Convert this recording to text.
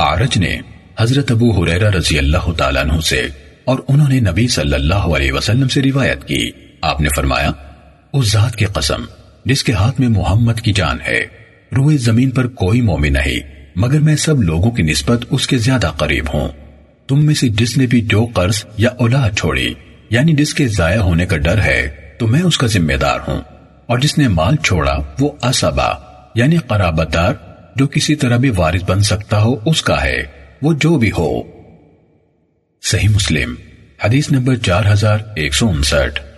Arch نے حضرت ابو حریرہ رضی اللہ تعالیٰ عنہ سے اور انہوں نے نبی صلی اللہ علیہ وسلم سے روایت کی۔ آپ نے فرمایا، اس ذات کی قسم، جس کے ہاتھ میں محمد کی جان ہے، روئے زمین پر کوئی مومن نہیں، مگر میں سب لوگوں کی نسبت اس کے زیادہ قریب ہوں۔ تم میں سے جس نے بھی جو قرض یا اولاد چھوڑی یعنی جس کے ضائع ہونے کا ڈر ہے، تو میں اس کا ذمہ دار ہوں۔ اور جس نے مال چھوڑا، وہ اسبا یعنی قرابت دار جو کسی طرح بھی وارث بن سکتا ہو، اس کا ہے، وہ جو بھی ہو۔ صحیح مسلم، حدیث نمبر چار ہزار ایک سو انسٹھ۔